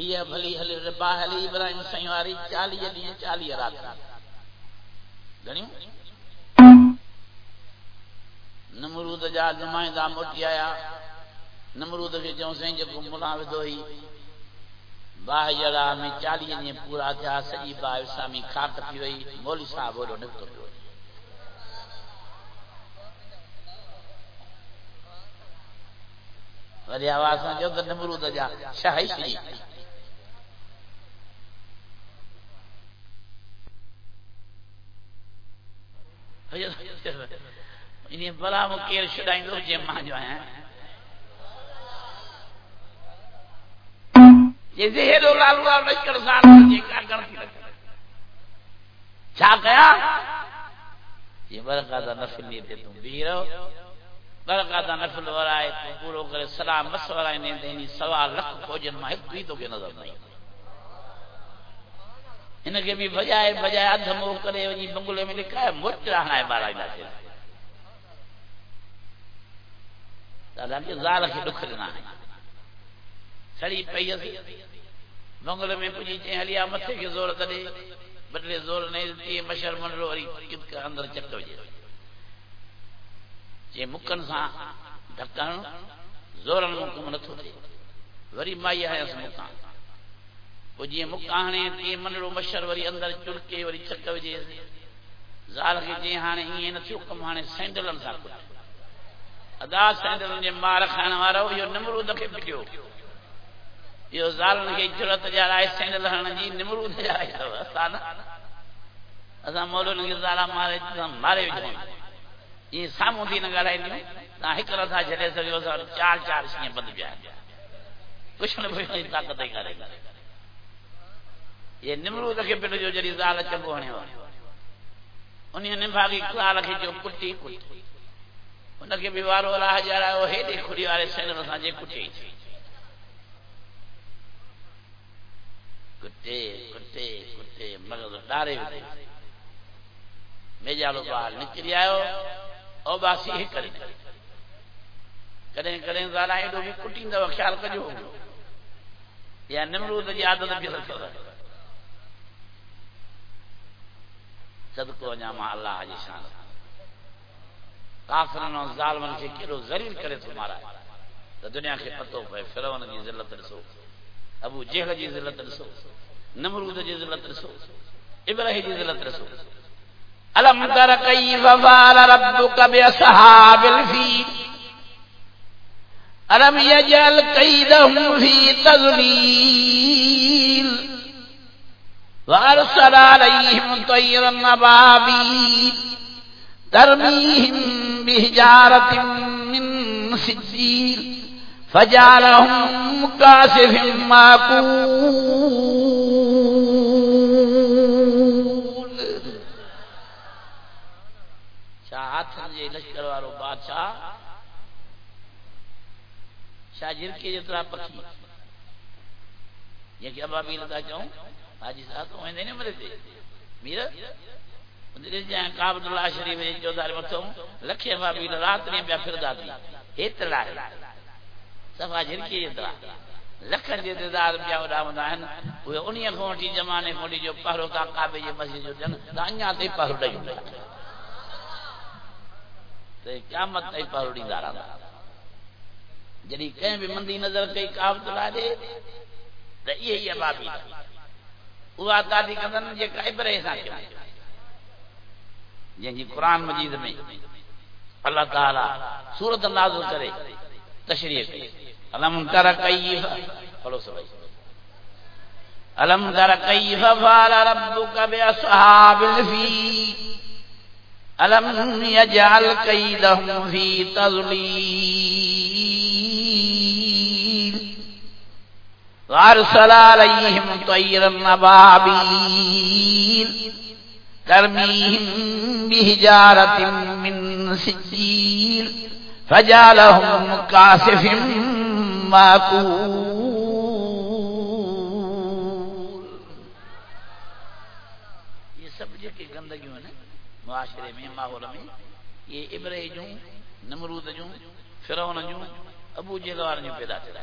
یہ بھلی ہلی ربا ہلی ابراہیم سائیں واری 40 ڈینہں 40 رات گھنی نمرود جا نمائندہ موٹی آیا۔ نمرود کے چوں سائیں جو ملا ودو ہی باہ جڑا میں 40 ڈینہں پورا تھیا سجی با اسلامی خاک تھی وئی۔ مولوی صاحب وہ نکتو پیو وری آواز جو تے نمرود جا، شاہی شریف۔ انہیں بلا مکیر شدائیں دو جے ماں جو ہیں۔ یہ زہر و لالو لال لشکر سال جے کا گنتی رکھا چھا گیا۔ یہ برکات نفل نہیں دے تم بھی رہو۔ برکات نفل ورائے تو پورو کرے، سلام بس ورائے نہیں دینی، سوا لکھ فوجن ماں ایک بھی تو کے نظر نہیں۔ ان کے بھی بجائے بجائے ادھ مو کرے وجی بنگلے میں لکھا ہے مٹ رہنا ہے بارہ علاقے دادا کے زال کے دکھ دینا ہے۔ سڑی پئی اسی بنگلے میں پجی چیں ہلیا متھے کے زور تڑے بدلے زور نہیں تی مشر من رو وری کت کا اندر چٹ وجے چے مکن سا ڈھکن زورن مکم نتھو تے وری مائی ہے اس مکان جی مکانے تی منڑو مشر وری اندر چڑکے وری چک وجے زال کے جی ہانے این نتھو کم ہانے سینڈلن سا کٹ ادا سینڈلن جے مار کھان وارو یہ نمرود کے پٹیو۔ یہ زالن کے جرت جا رہا ہے سینڈل ہن جی نمرود جا رہا ہے۔ اسانا اسا مولن کے زالا مارے مارے وجے یہ سامو دی نہ گالائی نہیں۔ نہ ہک رتھا جڑے سگو چار چار شے بند پیا کچھ نہ کوئی طاقت ہی کرے گا یہ نمرود کے پٹ جو جڑی زال چنگو ہنے ہو۔ انہیں نے بھاگی کال کے جو کٹی کٹی۔ ان کے بھی وارو راہ جا رہا ہے، وہ ہیڈی کھڑی والے سینڈل سان جے کٹی۔ کٹے کٹے کٹے مگر ڈارے۔ میں جالو بال نکلی آئے او باسی ہی کریں۔ کریں کریں زالا ایڈو بھی کٹیں دو خیال کجو یا نمرود جی عادت بھی رکھو صدقو جامع اللہ جی شان۔ کافرن اور ظالمن کے کیڑو ذلیل کرے تمہارا تو دنیا کے پتو پہ فرعون کی ذلت رسو، ابو جہل جی ذلت رسو، نمرود جی ذلت رسو، ابراہیم جی ذلت رسو۔ الم تر کیف فعل ربک باصحاب الفیل؟ الم یجعل کیدهم فی تضلیل وارسل علیہم طیرا ابابیل ترمیہم بحجارت من سجیل فجعلهم كاسف معقول شاہت جے لشکر وارو بادشاہ شاجر کے جترا پکھی۔ یہ کہ ابابیل کا چاہوں حاجی صاحب تو میں نہیں مرے تھے میرا؟ اندر جہاں کعبۃ اللہ شریف میں جو دار متوں لکھے ابابیل رات نے بیا پھر داتی اتلا ہے۔ صفا جن کی اتلا لکھن جے دار بیا وڈا وندا ہیں وہ انہی کھوٹی زمانے کھوٹی جو پہرو کا کعبے جے مسجد جو جن دانیا تے پہرو ڈئی تے قیامت تے پہرو ڈی دارا۔ جڑی کہیں بھی مندی نظر کئی کعبۃ اللہ دے تے یہ ہی ابابیل وہ کندن جے کا ابرے سان جن قرآن مجید میں اللہ تعالی سورت نازل کرے تشریح کرے۔ علم تر کیف پڑھو سبھی علم تر کیف فعل ربک باصحاب الفیل۔ علم یجعل کیدہم فی تضلیل۔ وارسل عليهم طيرا ابابيل ترميهم بهجارة من سجيل، فجعلهم كاسف ماكول یہ سب جی گندگیوں ہیں، معاشرے میں، ماحول میں، یہ ابرے جو نمرود جو فرعون جو ابو جلوار جو پیدا تھا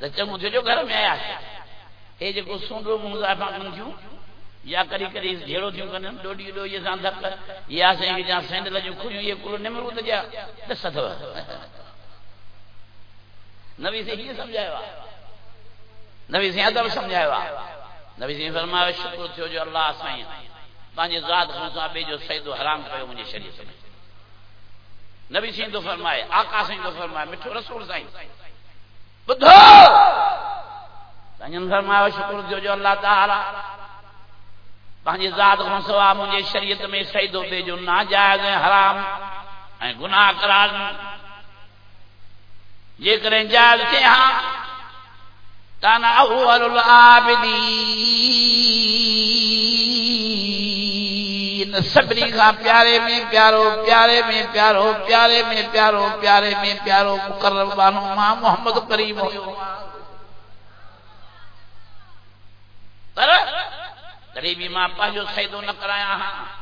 سچے مجھے جو گھر میں آیا اے جو کو سن رو مزا پاکن کیوں؟ یا کری کری جھیڑو تھیوں کنے ڈوڈی ڈو یہ سان دھک یہ آسیں کہ جہاں سینڈل جو کھویوں یہ کلو نمرود جا۔ دس تھو نبی سے یہ سمجھایا۔ نبی سے ادب سمجھایا۔ نبی سے فرمایا، شکر تھیو جو اللہ اسائیں پانجے ذات خدا بے جو سید حرام کیو مجھے شریعت میں نبی سے تو فرمائے آقا سے تو فرمائے مٹھو رسول سائیں۔ بدھو! سنجن فرمایا شکر دیو جو اللہ تعالی۔ پانجی ذات کو سوا مجھے شریعت میں سعید ہوتے جو ناجائز حرام ہیں، گناہ قرار یہ کریں جائز کے ہاں۔ کانا اول العابدین۔ سبری کا پیارے میں پیارو پیارے میں پیارو پیارے میں پیارو پیارے میں پیارو مقرب بانو ماں محمد کریم ہو غریبی ماں پاجو سیدو نہ کرایا ہاں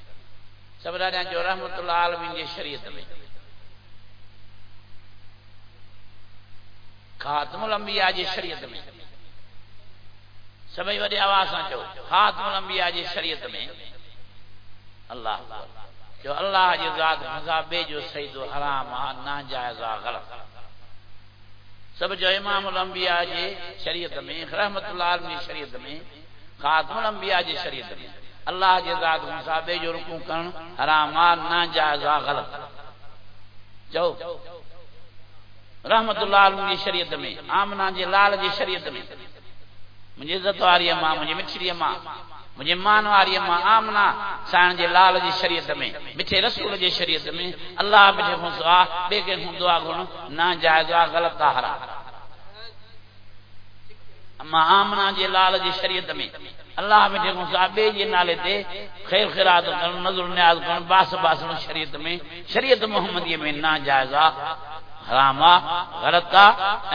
سمرانیا جو رحمت اللہ عالمین جی شریعت میں۔ خاتم الانبیاء جی شریعت میں۔ سمجھ وڈے آواز آ خاتم الانبیاء جی شریعت میں۔ اللہ جو اللہ جو ذات مزا جو سید و حرام، آ ناجائز غلط۔ سب جو امام الانبیاء جی شریعت میں، رحمت اللہ شریعت میں، خاتم الانبیاء جی شریعت میں۔ اللہ جے ذات مصابے جو رکو کرن حرامات نہ جائزہ غلط۔ جو رحمت اللہ علیہ شریعت میں آمنا جے جی لال جی شریعت میں۔ مجھے عزت واری اماں مجھے مچھری اماں مجھے مان واری اماں آمنا سائن جے لال جی شریعت میں، مٹھے رسول جی شریعت میں۔ اللہ مجھے ہوں دعا، بے کے ہوں دعا گھن، نہ جائزہ غلط حرام۔ اما آمنا جے جی لال جی شریعت میں اللہ مجھے مصابے یہ نالے دے خیر خیرات کرن، نظر نیاز کرن، باس باس شریعت میں، شریعت محمدیہ میں نہ جائزہ حراما غلطا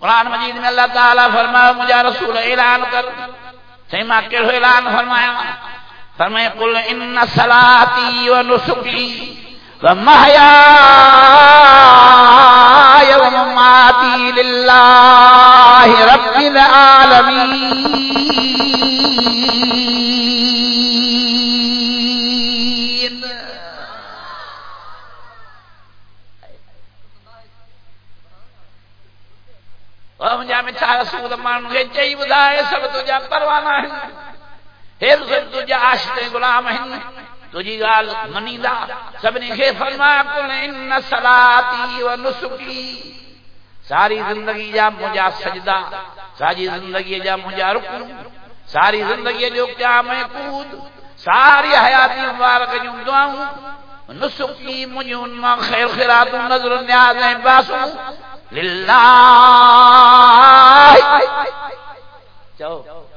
قرآن مجید میں اللہ تعالیٰ فرمایا مجھا رسول اعلان کر۔ سہی ماں اعلان فرمایا۔ فرمائے قل ان صلاتی و نسکی و محیائی و رب العالمین اور مجھے میں چاہ رسول مان گئے چاہیے بدائے سب تجھا پروانا ہے۔ حفظ تجھے آشتے غلام ہن تجھی گال منیدا سب نے یہ فرمایا ان صلاتی و نسکی۔ ساری زندگی جا مجا سجدہ۔ ساری زندگی جا مجا رکن۔ ساری زندگی جو کیا میں کود۔ ساری حیاتی مبارک جو دعاؤں۔ نسکی مجھن ما خیر خیرات نظر نیاز ہیں باسوں للہ۔ چاہو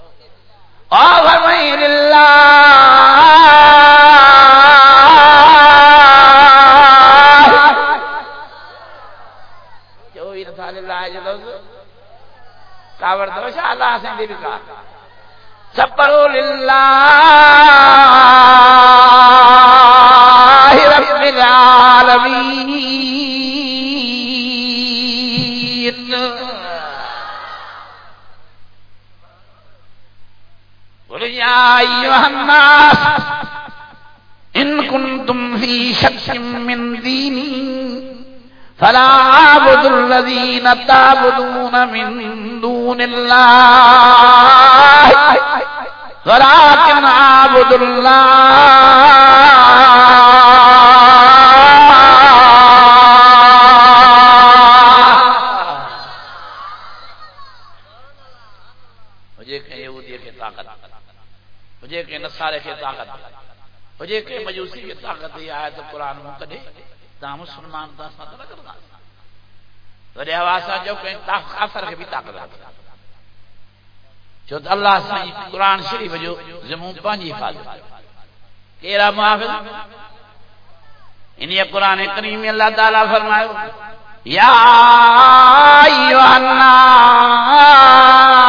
اور فرمائی کاور اللہ للہ رب العالمین۔ يا أيها الناس، إن كنتم في شك من ديني، فلا عابد الذين تعبدون من دون الله، ولكن عابد الله. مجھے کہ نصارے کی طاقت۔ مجھے کہ مجوسی کی طاقت یہ آیت قرآن میں کدے تا مسلمان تا ساتھ نہ کرنا وڈے حواسا جو کہ کافر کے بھی طاقت ہے۔ جو اللہ سے قرآن شریف جو زمون پانجی حفاظت۔ کیرا محافظ؟ انہی قرآن کریم میں اللہ تعالیٰ فرمائے، یا ایوہ الناس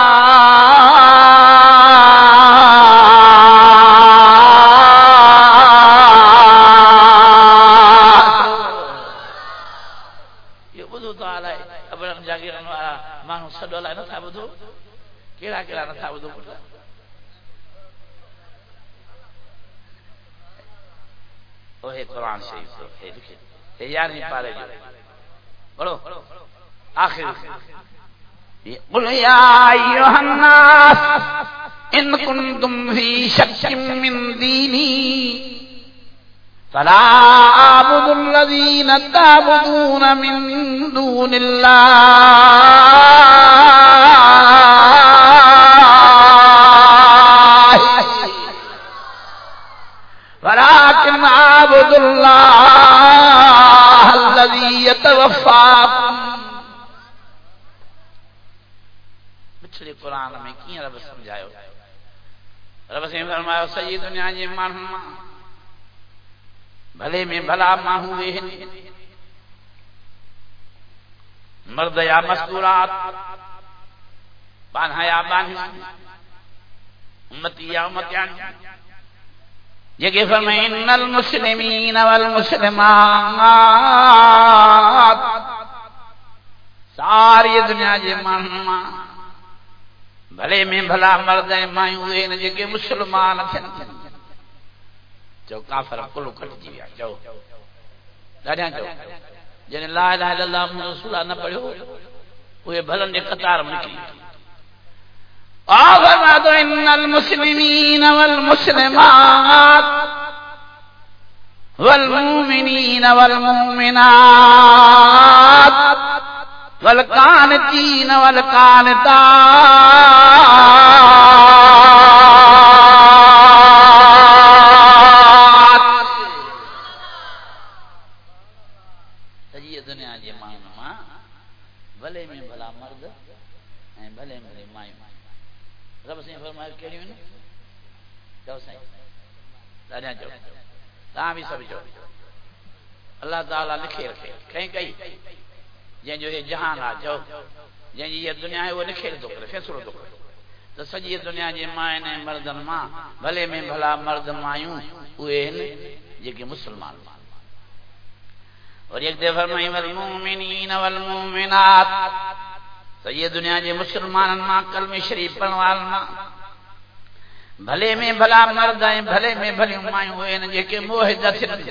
کیڑا کیڑا نہ تھا بدو پڑھا وہ قرآن شریف تو ہے لکھے ہے یارہویں پارے جو پڑھو آخر۔ قل يا أيها الناس إن كنتم في شك من ديني فلا أعبد الذين تعبدون من دون الله ولكن أعبد الله الذي يتوفاكم پچھلے قرآن میں کیوں رب سمجھاؤ رب سے فرمایا، سید دنیا جی مانو بھلے میں بھلا ماہوں وے مرد یا مذکورات بانہا یا بانہی امتیان یہ کہ المسلمین والمسلمات۔ ساری دنیا جی جے بھلے میں بھلا مرد مایوں اے نے جے مسلمان تھن جو کافر کلو کٹ جی ویا جو ڈاڈیاں جو جن لا الہ الا اللہ محمد رسول اللہ نہ پڑھو وہ بھلن دے قطار میں نکلی۔ آفرماد ان المسلمين والمسلمات والمؤمنين والمؤمنات والقانتين والقانتات تعالیٰ لکھے رکھے کہیں کہیں۔ جن جو یہ جہان آ جاؤ۔ جن جی یہ دنیا ہے وہ لکھے دو کرے فیصلو دو کرے۔ تو سجی دنیا جی مائن مردن ماں، بھلے میں بھلا مرد مایوں اوے ہیں جی کہ مسلمان۔ ماں اور ایک دے فرمائی والمومنین والمومنات سجی یہ دنیا جی مسلمان ماں کلم شریف پنوال ماں۔ بھلے میں بھلا مرد آئیں بھلے میں بھلی مایوں اوے ہیں جی کہ موہدہ سنتی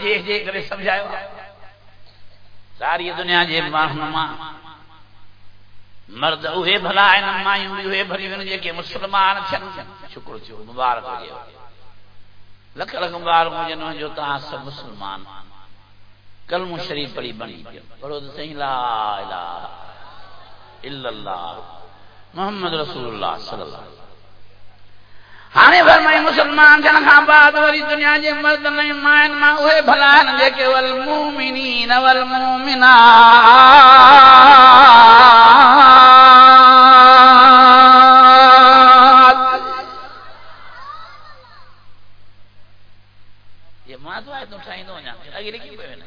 جے جے کرے ساری دنیا جی جے رہنما مرد اوہے بھلا بھی اوہے ون جے کہ مسلمان چھن۔ شکر چھو مبارک ہو گیا۔ لکھ لکھ مبارک ہو جو تہاں سب مسلمان۔ کلمہ شریف پڑھی بنی۔ پڑھو تو صحیح، لا الہ الا اللہ۔ محمد رسول اللہ صلی اللہ علیہ وسلم۔ ہانے فرمائے مسلمان جن خان بعد وری دنیا جے مرد نہیں مائن ما اوے بھلا ہیں جے کہ والمومنین والمومنات یہ ماں تو ہے تو ٹھائیں دو جان اگے لکھی پے نے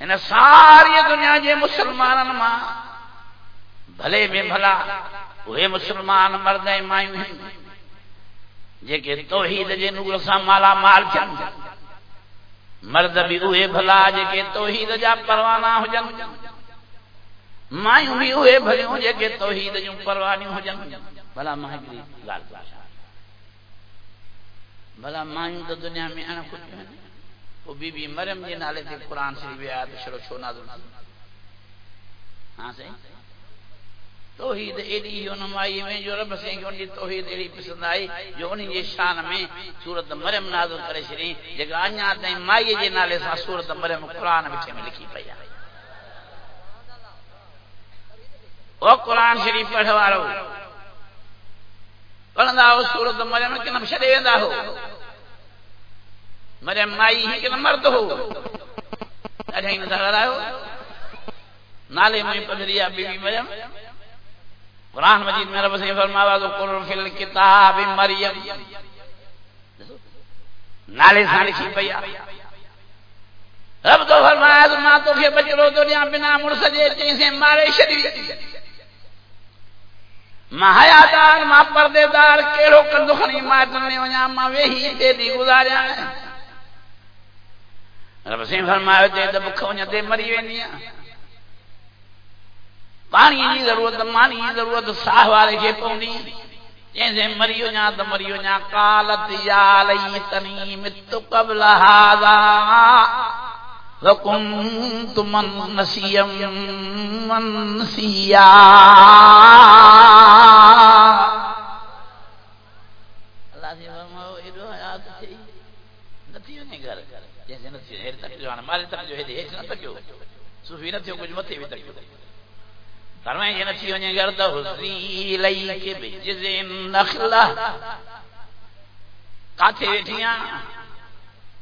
ان ساری دنیا جے مسلمانن ماں بھلے میں بھلا وہ مسلمان مرد مایو ہیں۔ جے توحید جے نور سا مالا مال چن۔ مرد بھی اوے بھلا، جے کہ توحید جا پروانہ ہو جن۔ مایو بھی اوے بھلیوں جے کہ توحید جو پروانی ہو جن۔ بھلا مہگری گال باشا بھلا مایو تو دنیا میں انا کچھ ہے۔ وہ بی بی مریم جے نالے تے قرآن شریف آیات شروع چھو نازل۔ ہاں صحیح؟ توحید ایڈی رونمائی میں جو رب سے ان کی توحید ایڈی پسند آئی، جو ان کی شان میں سورت مریم نازل کرے چھڑی جگہ انیا تائیں مائی جے نالے سا سورت مریم قرآن بچے میں لکھی پیا او قرآن شریف پڑھوا رہو پڑھندا ہو سورت مریم کے نام شدے ویندا ہو۔ مریم مائی ہی کہ مرد ہو۔ اڑھائی نظر آ ہو نالے میں پڑھ پڑھریا بی بی مریم۔ قرآن مجید میں رب سے فرماوا تو فی الکتاب مریم. نالے سے لکھی پیا رب تو فرمایا تو ماں تو کے بچڑو دنیا بنا مڑ سجے جیسے مارے شریف ماں حیاتان ماں پردے دار کیڑو کندو خنی ماں تنے وجا ماں وہی دے دی گزاریا رب سے فرمایا تے تے بکھ تے مری وینیاں پانی کی ضرورت، مانی کی ضرورت، ساہ والے کے پونی جیسے مریو نا تو مریو نا قالت یا لیتنی مت قبل هذا وكنت من نسيا منسيا اللہ سے فرماؤ ایڈو حیات تھی نتیو نے گھر۔ جیسے نتیو ہے تک جو ہمارے تک جو ہے دیکھ نہ تکیو۔ صوفی نتیو کچھ متے بھی تک تکیو۔ فرمائے یہ نچی گرد حضری لئی کے بجز نخلہ کاتے ویٹھیاں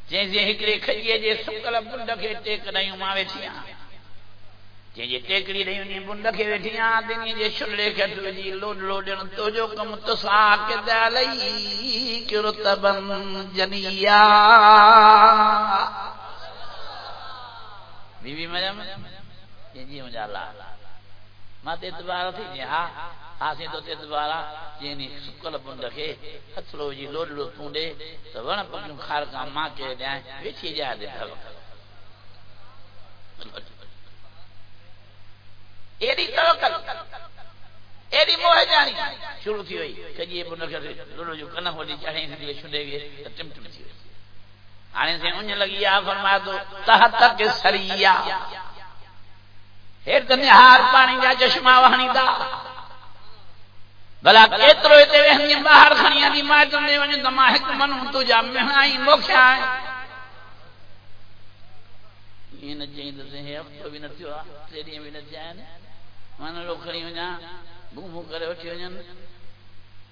جیسے ہکڑے کھجیے جے سکل بند کے ٹیک نہیں ماں ویٹھیاں جے ٹیکڑی نہیں انہیں بند کے ویٹھیاں دنیا جے شلے کھٹ وجی لوڈ لوڈن تو جو کم تسا کے دالی کی رتبن جنیا بی بی مریم یہ جی مجھے اللہ مات اعتبار تھی جی ہاں آسیں تو اعتبارا جینی سکل بند کے اتلو جی لوڈ لوڈ پونڈے تو ون پکیوں خار کا ماں کے دیں ویچی جا دے تھا ایڈی توکل، ایڈی موہ جانی شروع تھی ہوئی، کہ جی یہ بند کے لوڈ جو کنا ہو دی چاہیں دی چھڑے گئے ٹم ٹم تھی ہوئی۔ آنے سے انج لگی یا فرمایا تو تحت تک سریا۔ ہر دن ہار پانی جا چشمہ وہنی دا۔ بلا کیترو تے وہنی باہر کھنیاں دی ماں تے ون دما ہک من تو جا مہنائی موکھیا ہے۔ یہ نہ جیند سے ہے، اب تو بھی نہ تھیا تیری بھی نہ جان۔ من لو کھڑی ہو ونا گھوم کرے وٹھی ونن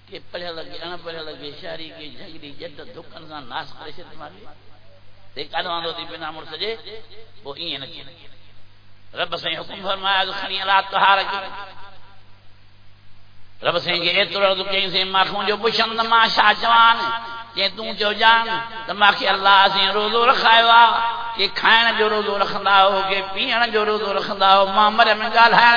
کہ پڑھیا لگے ان پڑھیا لگے شہری کی جھگڑی، جد دکان کا ناس کرے سے تمہاری تے کانو دی بنا مڑ سجے، وہ این نہ رب سے حکم فرمایا تو کھنی اللہ طہارہ کی۔ رب سے کہ ایترو تو کہیں سے ماکھوں جو پشند ما شاہ جوان جے توں جو جان، تو ماکھی اللہ سے روزو رکھائے وا، کہ کھائن جو روزو رکھندا ہو، کہ پیئن جو روزو رکھندا ہو، ماں مر میں ڳالهائڻ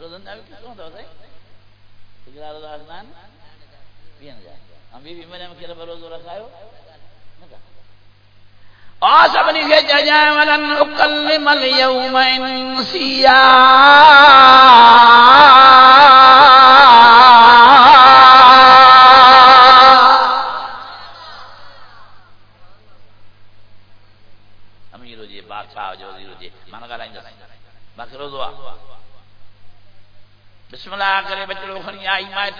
روزندا بھی کیوں تو ہے؟ اجرا روزہ رکھنا پیئن جا ہم بھی بھی مریم کے روزو رکھايو اور سبنی کے ولن اکلم اليوم انسیا۔ امیر جی بادشاہ جو جی،, جی من بسم اللہ کرے بچڑو کھنی آئی مائٹ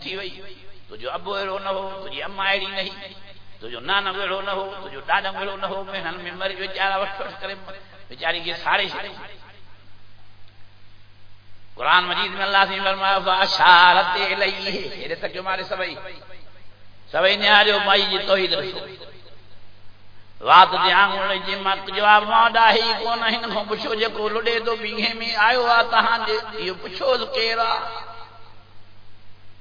تھی وئی ابو اڑو نہ ہو تجھی اما اڑی نہیں۔ تجھو نانا ویڑو نہ ہو تجھو ڈاڈا ویڑو نہ ہو میں میں مر وچارا وٹھ کرے بیچاری کے سارے چھڑے قرآن مجید میں اللہ سے فرمایا فاشارت الیہ اے تک جو مارے سبئی۔ سبئی نے آجو، مائی جی توحید رسو۔ رات دے آنگڑ جی مت جواب ماڈا ہی کون ہن کو پچھو جے کو لڈے تو بیگھے میں آیو آ تہاں دے یہ پچھو کیرا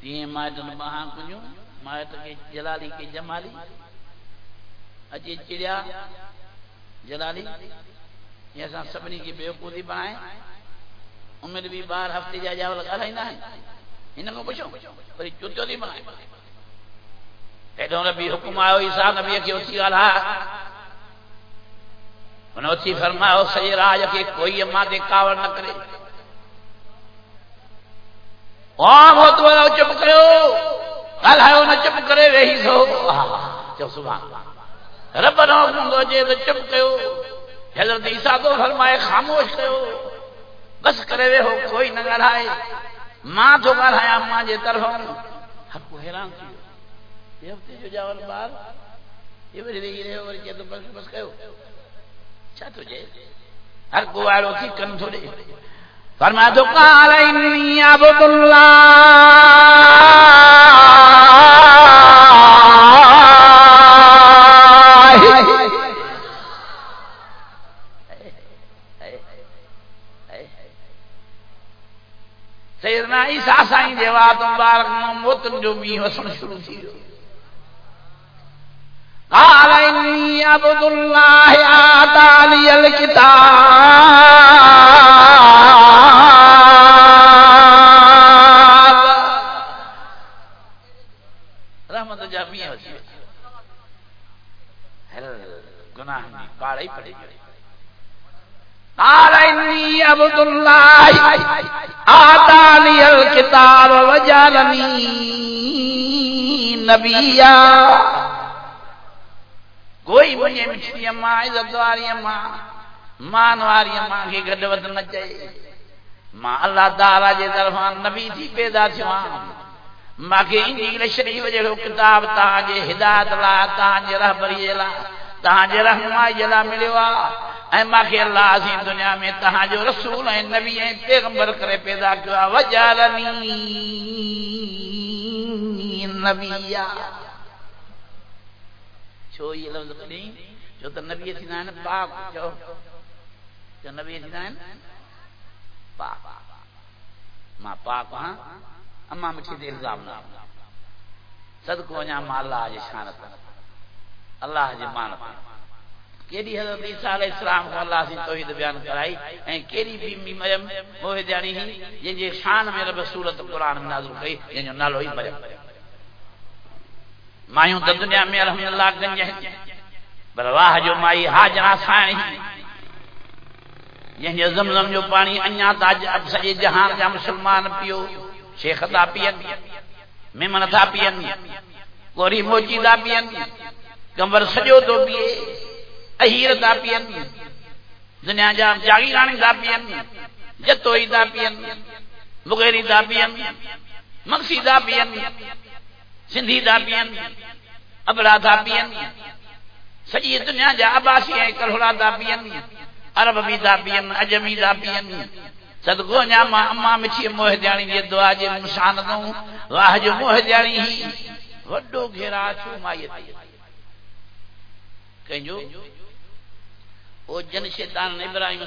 تی مائٹن بہاں کنیو مائٹ کے جلالی کے جمالی۔ اجی چڑیا جلالی، یہ سا سبنی کی بیوقوفی بنائیں۔ عمر بھی بار ہفتے جا جاول ڳالهائيندا آهن ان کو پوچھو وری چوتو دی بنائیں۔ ایڈو نبی حکم آیو عیسیٰ نبی کے اسی ڳالها انہوں فرمایا سجے راج کے کوئی اما دے کاوڑ نہ کرے۔ عام ہو تو چپ کرو۔ ڳالهايو نہ چپ کرے وہی سو۔ چو سبحان اللہ۔ رب نو ہوندا جے تے چپ کيو حضرت عیسیٰ کو فرمائے، خاموش کيو بس کرے وے ہو، کوئی نہ ڳالهائے ماں تو ڳالهايا ماں جے طرف۔ حق حیران تھی یہ ہفتے جو جاول بار یہ وری وی رہے، اور کہ تو بس بس کيو چا تو جے۔ ہر کو والو کی کن تھوڑے۔ فرمایا، تو قال، انی عبد سیدنا عیسیٰ سائیں جواب مبارک موتن جو می وسن شروع تھی۔ قال انی عبد اللہ آتانی الکتاب۔ رحمت جا می وسی ہر گناہ نہیں پاڑی پڑی قال انی عبد اللہ۔ آتانی الکتاب وجعلنی نبیا. کوئی مجھے مچھلی اماں عزت واری اماں مان واری اماں کے گڈ ود نہ چاہیے. ماں اللہ تعالی جے طرفاں نبی تھی پیدا تھیواں ماں کے انجیل شریف جڑو کتاب تاں جے ہدایت لا، تاں جے رہبری لا، تاں جے رہنمائی جلا ملیا اے ماں کے اللہ عظیم دنیا میں تہاں جو رسول ہیں، نبی ہیں، پیغمبر کرے پیدا کیا وجالنی نبیا۔ چھو یہ لفظ پڑھی جو تو نبی تھی نہ پاک جو جو نبی تھی نہ پاک۔ ماں پاک ہاں اما مٹھی دے الزام نہ۔ صدقو وجا ماں اللہ جی شانت اللہ جی مانت کیڑی حضرت عیسیٰ علیہ السلام کو اللہ سے توحید بیان کرائی؟ ہیں کیڑی بی بی مریم موہ جانی یعنی ہی جن جے جی شان میں رب سورت قرآن میں نازل کئی جن جو نالو ہی مریم۔ مایوں تا دنیا میں الحمدللہ گنج ہیں۔ بلواہ جو مائی حاجرہ سائیں جن جو زمزم جو پانی انیا تا اب سجے جہان جا مسلمان پیو، شیخ دا پین، میمن تھا پین، گوری موچی دا پین کمبر سجو تو پیے۔ اہیر دا پین۔ دنیا جا جاگیرانی دا پین۔ جتوئی دا پین۔ مغیری دا پین۔ مقصی دا پین۔ سندھی دا پین۔ ابرا دا پین۔ سجی دنیا جا عباسی ہیں کلھوڑا دا پین۔ عرب بھی دا پین، عجمی دا پین۔ صدقو نعمہ، اما مچھی موہ دیانی دی دعا جی جے مشاندوں واہ جو موہ دیانی ہی۔ وڈو گھیرا چھو مائیت کنجو او جن شیطان ابراہیم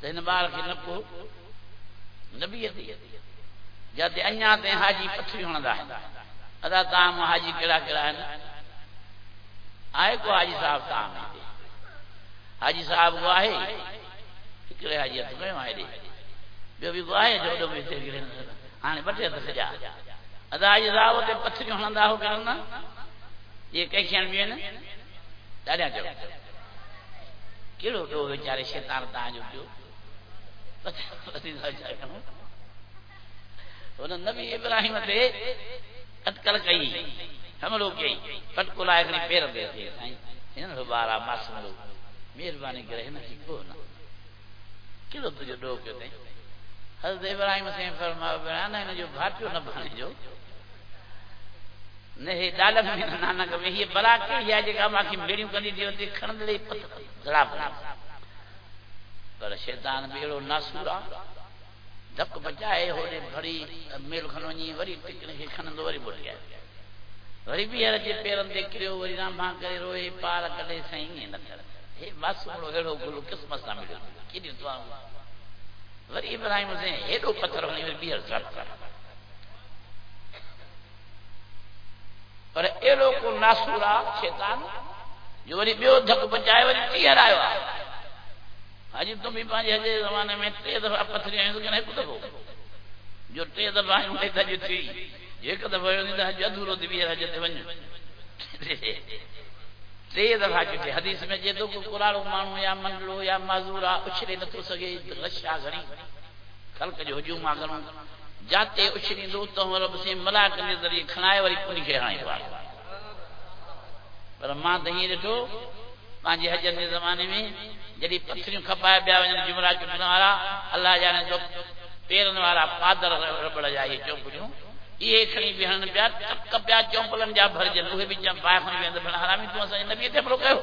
تے ان بار کے نکو نبی دی جاتے انیا تے حاجی پتھری ہوندا ہے۔ ادا تام حاجی کیڑا کیڑا ہے آئے کو حاجی صاحب تام حاجی صاحب کو آئے کیڑے حاجی تو کہیں آئے دے؟ بیو بھی کو آئے جو دو میں تے گرے ہاں بٹے تے سجا۔ ادا حاجی صاحب تے پتھریوں ہندا ہو کرنا یہ کئی کھین بھی نے ڈاڈا جو کیڑو دو بیچارے شیطان تا جو جو نبی ابراہیم تے اٹکل کئی حملو کئی پٹکو لائے کھنی پیر دے تھے انہوں نے بارا ماس ملو مہربانی کرے نہ کی کو نہ کلو تجھے ڈو کیوں دیں حضرت ابراہیم سے فرما بیان ہے جو بھاٹیو نہ بھانے جو نہیں ڈالم میں نانا کہ یہ بلا کے یا جگہ ماں کی بیڑیوں کندی دیو، تے کھڑن دے پتہ ذرا پر شیطان بیڑو ناسورا دک بچائے ہونے بھری، میل کھنونی، وری ٹکنے کے کھنندو وری بول گیا۔ وری بھی ہر جے پیرن دے کریو، وری نام ماں کرے روئے، پار کڈے سائیں نہ کر۔ اے بس مڑو ہڑو گلو قسمت سا ملو کیڑی دعا وری ابراہیم سے ہیڈو پتھر ونی وری بھی ہر چڑھ۔ کر پر اے کو ناسورا شیطان جو وری بیو دھک بچائے وری ٹی ہرایو حاجی تم بھی پانچ ہزار زمانے میں ٹے دفعہ پتھری آئیں سکنے ایک دفعہ جو ٹے دفعہ آئیں ہوئے جو تھی ایک دفعہ ہوئے تھا جو ادھورو دی بھی حجت ونج ٹے دفعہ چکے حدیث میں جے تو کو قرارو مانو یا منڈلو یا معذورا اچھلے نہ سگے رشا گھنی خلق جو ہجوم آگنو جاتے اچھلی دو تو رب سے ملاک نے ذریعے کھنائے وری کنی کے ہائیں بار۔ پر ماں دہیں ڈٹھو پانچ جی حجت کے زمانے میں جڑی پتھریوں کھپائے بیا ون جمعرات چکن والا اللہ جانے جو پیرن والا پادر ربڑ جائے چوپڑیوں، یہ کھڑی بہن بیا تک بیا چوپلن جا بھر جن وہ بھی جم پائے کھنی ویند بنا حرامی، تو اسا نبی تے پرو کہو۔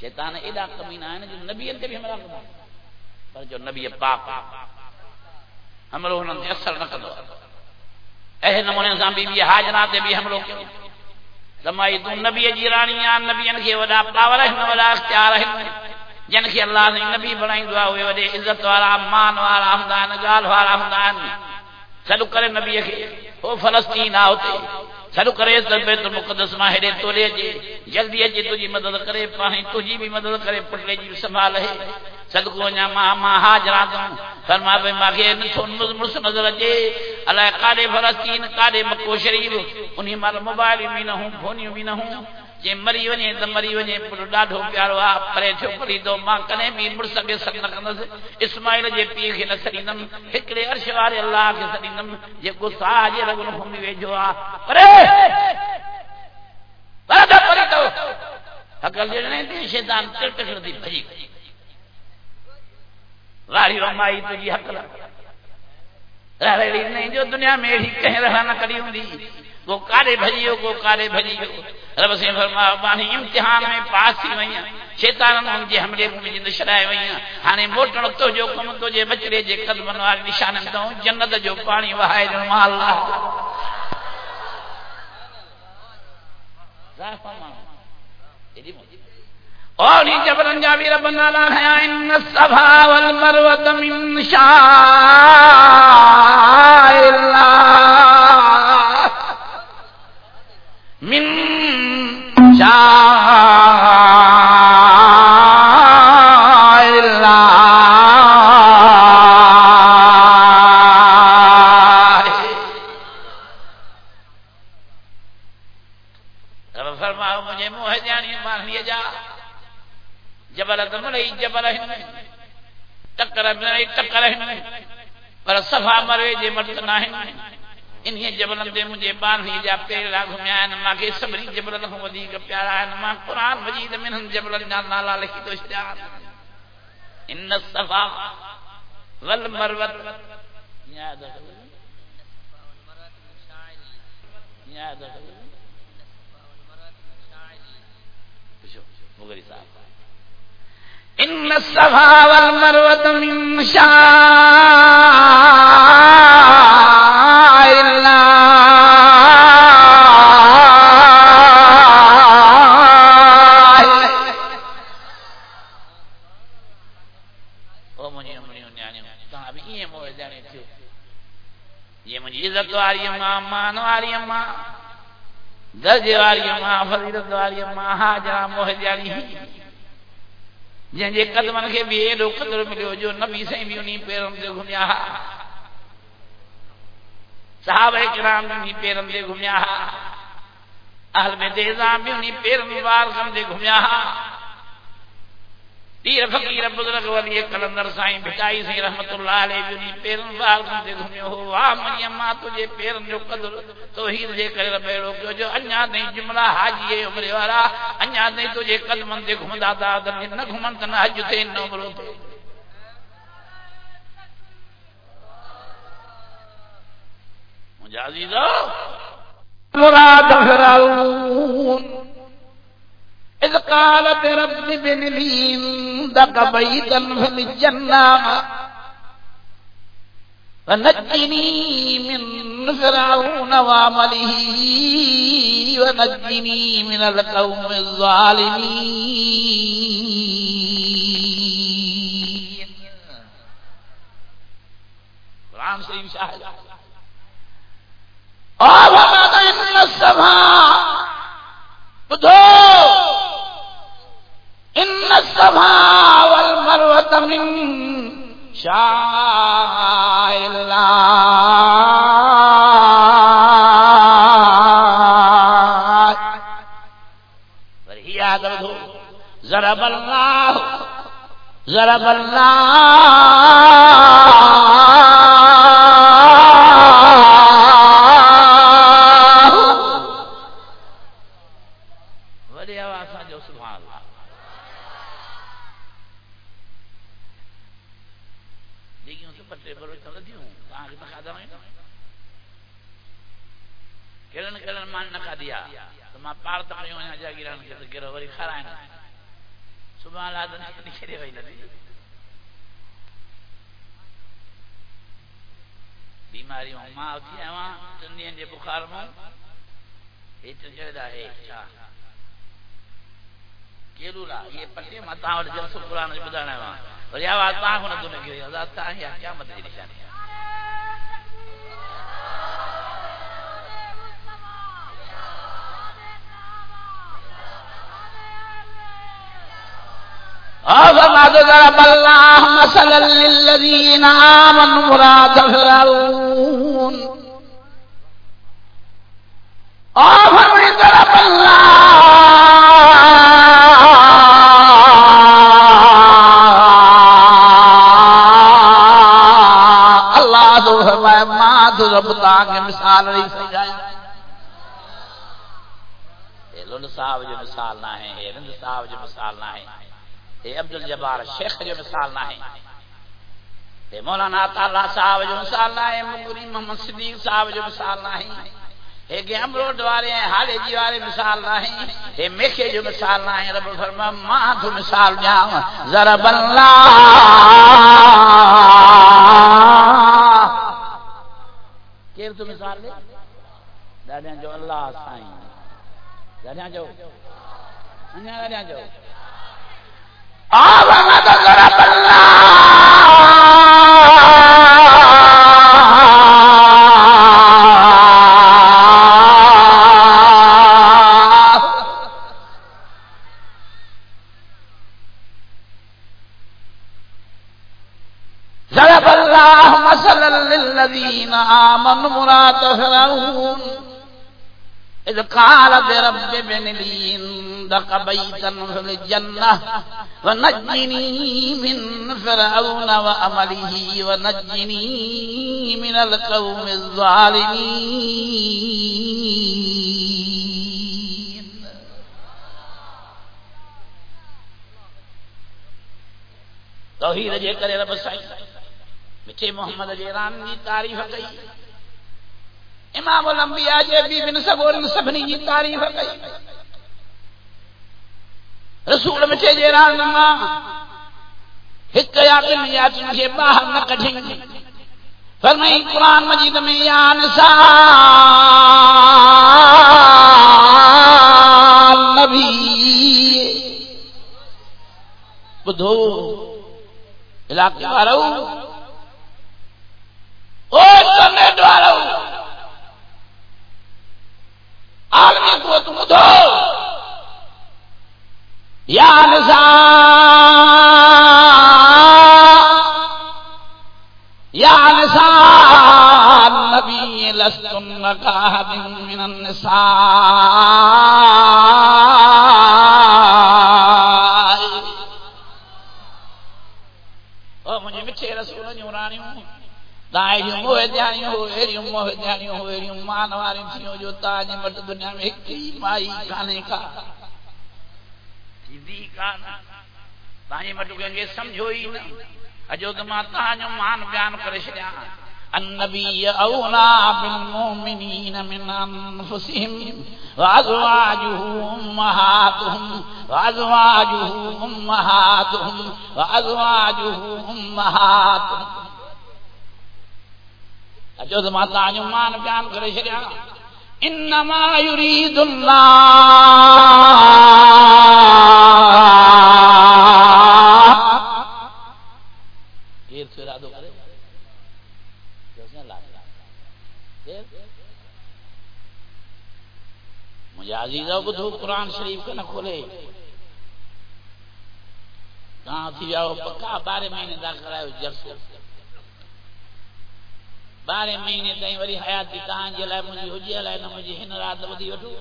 شیطان ایڈا کمینہ ہے جو نبی تے بھی ہمارا کما پر جو نبی پاک ہم لوگ نے اثر نہ کدو اے نمونے سان بی بی حاجرہ تے بھی ہم لوگ۔ سمائی تو نبی جی رانیاں نبی ان کے وڈا پاور ہے وڈا اختیار ہے جن کے اللہ نے نبی بنائی، دعا ہوئے وڈے عزت والا، مان والا، ہمدان گال والا، ہمدان۔ سلو کرے نبی کے۔ او فلسطین آتے سلو کرے بیت المقدس ما ہڑے تولے جی۔ جلدی اچ جی تجھی مدد کرے پاہیں تجھی بھی مدد کرے، پٹلے جی سنبھال ہے صدقو نا ما ما حاضر تو فرما بے ماگے نتھو مرس نظر اچے۔ اللہ قالے فلسطین قالے مکو شریف، انہی مال موبائل بھی نہ ہوں، فونی بھی نہ ہوں۔ جے مری ونے تے مری ونے پر ڈاڈو پیارو آ پرے چھو پڑی دو ماں کنے بھی مرس کے سن نکندس اسماعیل جے پی کے نسرینم ہکڑے عرش والے اللہ کے سرینم۔ جے کو سا جے رگن ہم ویجو آ پرے پرے۔ پرے تو عقل جڑنے تے شیطان ٹٹ کر دی بھجی۔ راڑی رمائی تجھی حق راڑی نہیں جو دنیا میں ہی کہیں رہا نہ کری ہوں دی۔ وہ کارے بھجیو کو کارے بھجیو۔ رب سے فرما بانی امتحان میں پاس تھی ویاں شیطان ان جے جی حملے میں جند شرائے ویاں ہانے موٹن تو جو کم تو جے بچڑے جے قدمن وار نشان دو جنت جو پانی وہائے جو اللہ ظاہر فرما ایدی موجود اور جبرن جابر ربنا لا ہے ان الصفا والمروه من شعائر مروے جے مرد نہ ہن انہی جبل دے مجھے بان ہی جا پیرا گھمیا ان ما کے صبری جبل ہوں ودی کا پیارا ان ما قران مجید میں ہن جبل نا نالا لکھی تو اشتہار۔ ان الصفا والمروه یاد یاد مغری صاحب۔ ان الصفا والمروه من شعائر الله. او منی منی تھو یہ والی اماں مان والی اماں درجے والی اماں فضیلت حاجرہ جن جے قدمن کے بھی ایڈو قدر ملیو، جو نبی سے بھی انہی پیرن دے گھمیا صحابہ کرام بھی انہی پیرن دے گھمیا اہل میں دیزان بھی انہی پیرن مبارکم دے گھمیا پیر فقیر بزرگ ولی کلندر سائیں بھٹائی سائیں رحمت اللہ علیہ بھی پیرن بارکم دے گھمیو ہو واہ منی اماں تجھے پیرن جو قدر توحید جے کرے ربیڑو کیو جو انیا نہیں جملہ حاجی عمر والا انیا نہیں تجھے قدمن دے گھمدا دا دن نہ گھمن تن حج تے، نہ عمرو تے۔ مجھے عزیزو مراد فرعون إذ قالت رب ابن لي عندك بيتا في الجنة. ونجني من فرعون وعمله ونجني من القوم الظالمين. قرآن شريف شاهد آفمد إن السماء. بدو ان الصفا والمروه من شاء الله. وهي ضرب الله ضرب الله وڑی آواز جو سبحان اللہ دیکھیں تو پٹے پر چل دیوں کہاں کے بخا دیں کرن کرن مان نہ دیا تو ما پار تک یوں نہ جا گران کے تو گرو وری کھرائیں سبحان اللہ تو نہیں کرے وئی نبی بیماری ہوں، ماں ہوتی ہے وہاں دے بخار میں یہ تو جڑا ہے چھا کیلولا یہ پٹے متا اور جل سو قران جو بدانا ہے وہاں۔ اور یہ آواز تا ہونا تو نہیں آزاد تا ہے کیا مت دی نشانی ہے أفما ضرب الله مثلا للذين آمنوا مراد فرعون. أفما تو فرمایا ما مثال نہیں سمجھائیں صاحب جو مثال نہ ہے اے صاحب جو مثال نہ ہے. اے عبد الجبار شیخ جو مثال نہ ہے۔ اے مولانا تعالی صاحب جو مثال نہ ہے، مغنی محمد صدیق صاحب جو مثال نہ ہے۔ اے گیم روڈ والے ہیں حالے جی والے مثال نہ ہیں۔ اے میکھے جو مثال نہ ہے رب فرما، ماں تو مثال جاؤں۔ ضرب اللہ کیر تو مثال دے؟ دادیاں جو اللہ سائیں دادیاں جو۔ انہاں دادیاں جو۔ آوامد ضرب اللہ ضرب الله مثلا آمنوا مراد فرعون إذ قال برب ابن لي عندك بيتا في الجنة ونجني من فرعون وأمله ونجني من القوم الظالمين. توحید جے کرے رب سائیں مٹھے محمد جے ران جی تعریف کئی۔ امام الانبیاء جے بی بن سبورن سبنی جی تعریف کئی۔ رسول مٹھے جے ران ماں ہک یا بن یا تن کے باہر نہ کڈھیں فرمائی قرآن مجید میں یا نساء، نبی۔ بدھو، علاقے والو عالمی کو تم دو یا نساء یا نساء النبی لستن کا من النساء. توهان اهڙيون موهه ڌيانيون هو اهڙيون موهه ڌيانيون هو اهڙيون مان واريون ٿيون جو توهان جي وٽ دنيا ۾ هڪڙي مائي ڪانهي ڪا ٿيندي ڪانه توهان جي وٽ ڪنهن کي سمجهو ئي نه اڄو ته مان توهان جو مان بيان ڪري ڇڏيان النبي أولى بالمؤمنين من أنفسهم وأزواجه أمهاتهم وأزواجه أمهاتهم وأزواجه أمهاتهم اچھا، أجد ما تعني ما نبيان كري شريعا إنما يريد الله دیر سے ارادو کرے۔ مجھے عزیزہ بدھو قرآن شریف کا نہ کھولے۔ کہاں تھی؟ جاؤ پکا بارہ مہینے داخل آئے جرس بارہ مہینے تائیں وری حیات دی کہاں جی لائے مجھے ہو جی لائے نہ مجھے ہن رات بدھی وٹو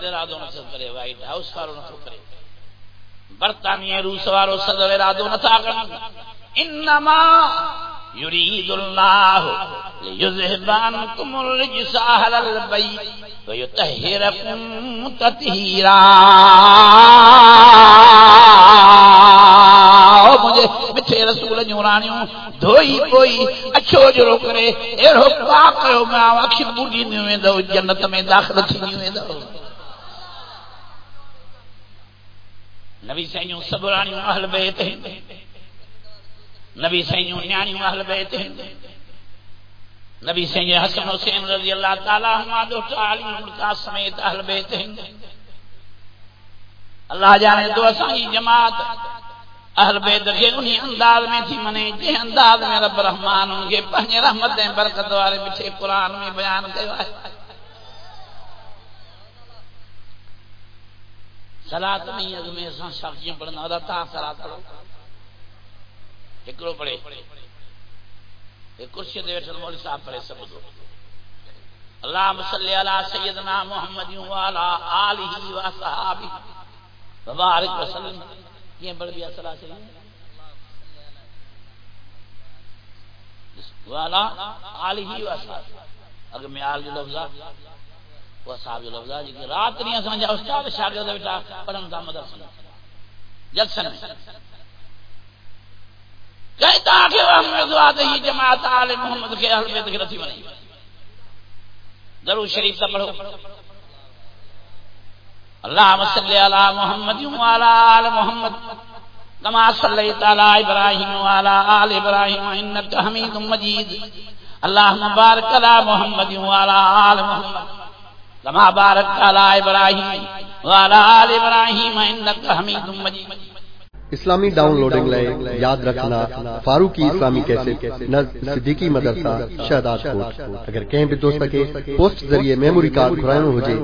مملکت ارادو نہ وائٹ ہاؤس وارو نہ ٹھوکرے برطانیہ، روس وارو صدر ارادو نہ تھا انما يريد الله ليذهب عنكم الرجس اهل البيت ويطهركم تطهيرا مجھے مٹھے رسول نورانیوں، دھوئی کوئی اچھو جو کرے۔ اڑو پاک کیو میں اکھ بوڈی نہیں ویندو جنت میں داخل تھی نہیں ویندو نبی سائیوں صبرانیوں اہل بیت نبی سائیوں نیانیوں اہل بیت نبی سائیوں حسن حسین رضی اللہ تعالی عنہ دو تعالی ملکا سمیت اہل بیت اللہ جانے تو جماعت اہل بیت کے انہی انداز میں تھی منے، جے انداز میں رب رحمان ان کے پہنے رحمتیں برکت والے بچے قرآن میں بیان کیا ہے سلات میں اگ میں اساں شخصیاں پڑھنا دا تا سلات پڑھو۔ ایکڑو پڑھے۔ ایک کرسی دے بیٹھے مولوی صاحب پڑھے سب دو اللہم صلی علی سیدنا محمد و علی آلہ و صحابہ۔ وبارک وسلم۔ یہ بڑھ گیا صلاح سے؟ والا آلہ و صحابہ۔ اگر میں آل جو لفظہ وہ صاحب جو لفظہ جی کہ رات نہیں سمجھا استاد شاگرد بیٹا پڑھن دا مدرسہ۔ جلسن میں کہتا کہ محمد وعدہ ہی جماعت آل محمد کے اہل بیت کے رسی بنی درود شریف کا پڑھو۔ اللهم صل على محمد وعلى ال محمد كما صليت على ابراهيم وعلى ال ابراهيم انك حميد مجيد اللهم بارك على محمد وعلى ال محمد۔ كما باركت على ابراهيم وعلى ال ابراهيم انك حميد مجيد. اسلامی ڈاؤن لوڈنگ لائے یاد رکھنا فاروقی اسلامی کیسے صدیقی مدرسہ شہداد اگر کہیں بھی دوست کے پوسٹ ذریعے میموری کارڈ گھرائنو ہوجے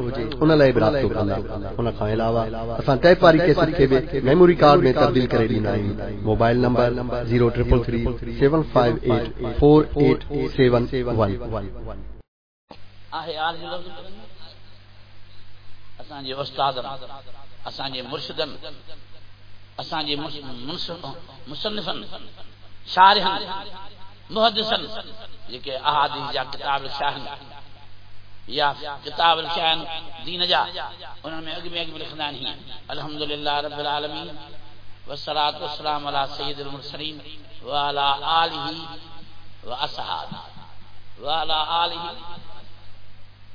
ان لائے برات تو کرنا ان کا علاوہ اساں ٹائپ پاری کیسٹ کے بھی میموری کارڈ میں تبدیل کرے ڈینا ہے موبائل نمبر 03337584871 آہے آل جو لفظ اساں جے استاد اساں جے مرشدن اساں جے مصنفن شارحن محدثن جے احادیث جا کتاب الشاہن یا کتاب الشاہن دین جا انہوں میں اگمی اگمی لکھنا نہیں الحمدللہ رب العالمین والصلاة والسلام علی سید المرسلین وعلى آلہ و اصحابہ والا آل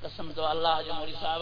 قسم تو اللہ جو موری صاحب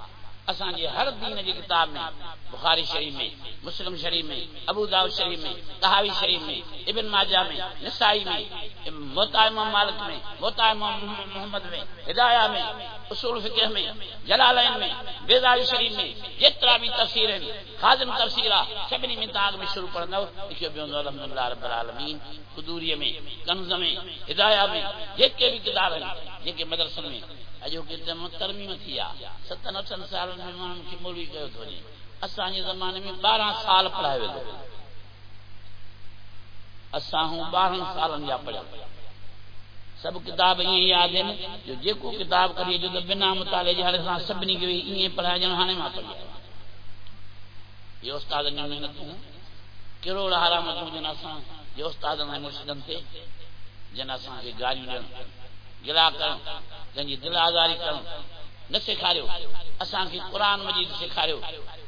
اسان جی ہر دین جی کتاب میں، بخاری شریف میں، مسلم شریف میں، ابو داؤد شریف میں تحاوی شریف میں، ابن ماجہ میں، نسائی میں محتائم مالک میں محتائم محمد میں، ہدایہ میں، اصول فقہ میں، جلالین میں، بیزاری شریف میں جتنا بھی تفسیر ہیں۔ خادم تفسیرہ سبنی میں تاغ میں شروع پڑھنا ہو لکھو بیون الحمد رب العالمین قدوریہ میں کنز میں، ہدایہ میں جتنے بھی کتاب ہیں جن کے مدرسے میں اجو کیتے مترمیم تھیا ستن اٹھن سالن میں مان کی مولوی کہو دھونی جی، اساں جے زمانے میں 12 سال پڑھائے ویلو اساں ہوں 12 سالن جا پڑھیا۔ سب کتاب یہ یاد ہیں، جو جے کو کتاب کری جو بنا مطالعے جے ہن اساں سبنی کے یہ پڑھایا جن ہانے ما پڑھیا۔ یہ استاد نے محنت ہوں۔ کروڑ حرام جو جن اساں جو استاد نے مرشدن تھے جن اساں کے گالیاں۔ جلا کروں جنجی دل آزاری کروں، نہ سکھاریو۔ اساں کی قرآن مجید سکھاریو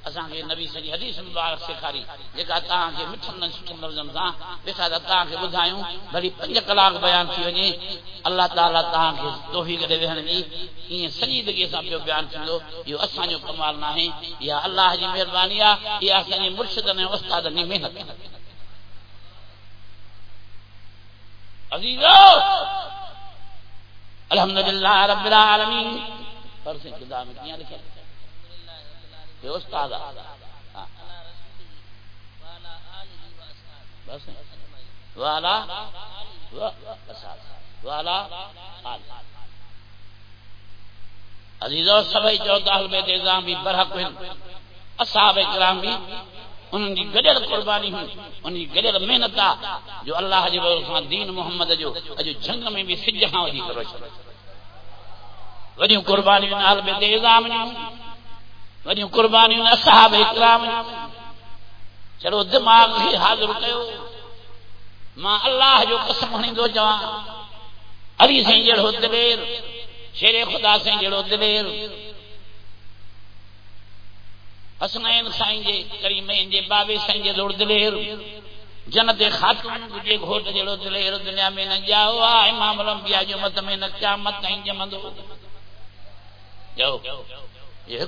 اساں کے نبی سجی حدیث مبارک سکھاری، جکا تاں کے مٹھن نہ سٹھن لفظن ساں بیسا تاں کے بدھایوں بھلی پنج کلاک بیان تھی ونے اللہ تعالیٰ تاں کے توفیق دے وہن جی یہ سجید کے سان پیو بیان تھندو یہ اساں جو کمال نہ ہے۔ یا اللہ جی مہربانی آ یہ اساں جی محنت۔ عزیزو! الحمدللہ رب العالمین۔ پر سے کتاب میں کیا لکھا یہ استاد ہاں۔ بس۔ والا۔ والا۔ عزیزو سبھی چوتھا اہل بیت نظام بھی برحق ہیں اصحاب کرام بھی انہوں کی گجر قربانی ہوں ان کی گجر محنت جو اللہ جی دین محمد جو اجو جنگ میں بھی سج ہاں وجی کرو وڈیوں قربانیوں نال بے تیزام نیوں وڈیوں قربانیوں نال اکرام چلو دماغ ہی حاضر کیو۔ ماں اللہ جو قسم ہنی دو جوان علی سے جڑو دلیر شیر خدا سے جڑو دلیر حسنین سائیں جے، کریمین جے، بابے سائیں جے لوڑ دلیر جنت خاتون جے گھوٹ جڑو دلیر دنیا میں نہ جاؤ آ امام الانبیاء جو مت میں نہ قیامت تائیں جمندو جو یہ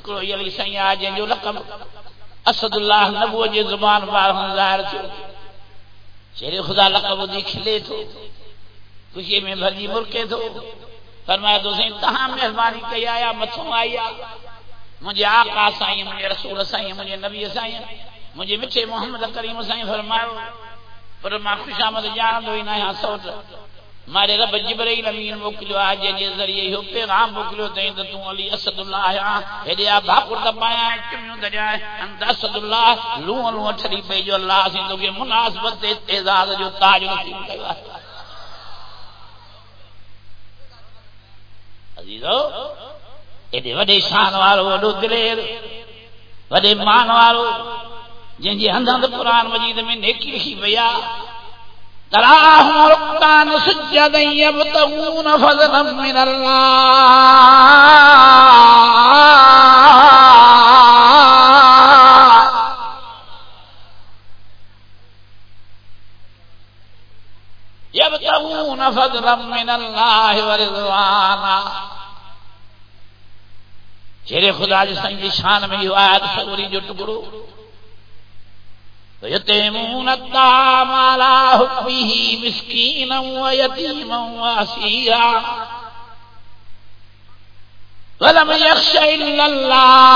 لقب اسد اللہ نبو جی زبان بار ظاہر تھو شیر خدا لقب دی کھلے تو خوشی میں بھلی مرکے تو فرمایا تو سین تہاں مہربانی کیا آیا متھوں آیا مجھے آقا سائیں، مجھے رسول سائیں، مجھے نبی سائیں، مجھے مٹھے محمد کریم سائیں فرمایا۔ پر ما خوش آمد جان دوی سوٹ۔ مارے رب جبرائیل امین موکلو آج جے ذریعے ہو پیغام موکلو دیں تو علی اسد اللہ آ ہدی آ بھاپور دا پایا چمیوں دجائے انت اسد اللہ لوں لوں ٹھری پہ جو اللہ سے تو کہ مناسبت تے اعزاز جو تاج نصیب کروا عزیزو ایڈے وڈے شان والو، وڈو دلیر، وڈے مان والو۔ جن جی ہندند قرآن مجید میں نیکی لکھی پیا تراهم ركعا سجدا يبتغون فضلا من الله يبتغون فضلا من الله ورضوانا. شیر خدا جی سنگ شان میں یہ آیت سوری جو ٹکڑو فيتيمون الطعام على حبه مسكينا ويتيما واسيرا ولم يخش إلا الله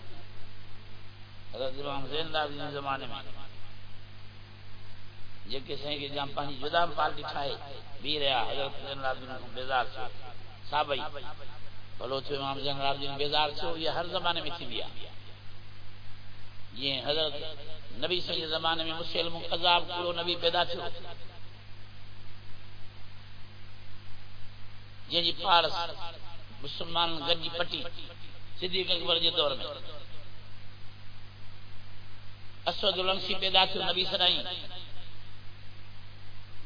حضرت امام حسین داد زمانے میں یہ کسے ہیں کہ جہاں پانی جدا پال کے کھائے، بھی رہا۔ حضرت حسین داد جی بیزار سے صحابی بلوچ امام حسین داد جی بیزار سے یہ ہر زمانے میں تھی بیا یہ حضرت نبی صلی زمانے میں مسلم قذاب کلو نبی پیدا تھی جی پارس مسلمان گنجی پٹی، صدیق اکبر جی دور میں۔ اسود الانسی پیدا کیوں نبی سرائی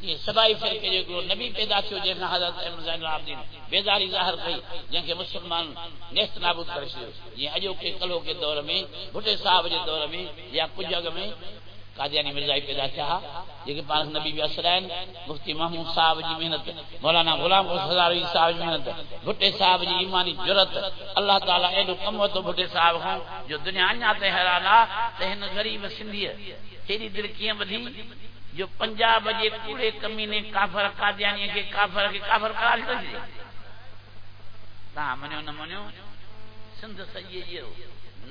یہ سبائی فرقے جو کو نبی پیدا کیوں جے حضرت احمد زین العابدین بیداری ظاہر کئی، جن کے مسلمان نیست نابود کر یہ اجو کے کلو کے دور میں، بھٹے صاحب کے دور میں، یا کجگ میں قادیانی مرزا ہی پیدا تھا جیسے پانک نبی بھی اثر ہے مفتی محمود صاحب جی محنت، مولانا غلام غصہ داروی صاحب جی محنت، بھٹے صاحب جی ایمانی جرت اللہ تعالیٰ ایلو قموتو بھٹے صاحب ہوں، جو دنیا آنیاتے حیرانا تہن غریب سندھی ہے۔ تیری درکیاں بدھی؟ جو پنجاب جی کورے کمینے کافر قادیانی کے کافر کے کافر قرار کر جی تا منیو نمونیو سندھ سیئے جی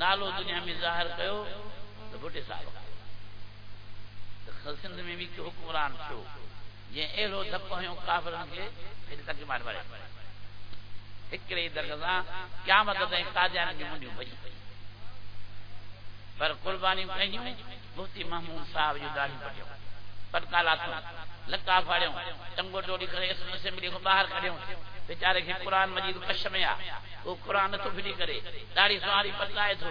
نالو دنیا میں ظاہر کہو تو بھٹے صاحب۔ ہوں سند میں بھی حکمران تھو یہ ایلو دھپ ہوں کافرن کے پھر تک مار مارے۔ ایکڑے درگزا کیا مدد ہے قاضیان کی منڈی بھئی۔ پر قربانی کہیو بہت ہی محمود صاحب جو داڑھی پڑیو پر کالا تھا لکا پھاڑیو چنگو ڈوڑی کرے اس سے ملی کو باہر کڑیو بیچارے کے قران مجید پش میں آ وہ قران تو پھڑی کرے، داڑھی سواری پتائے تھو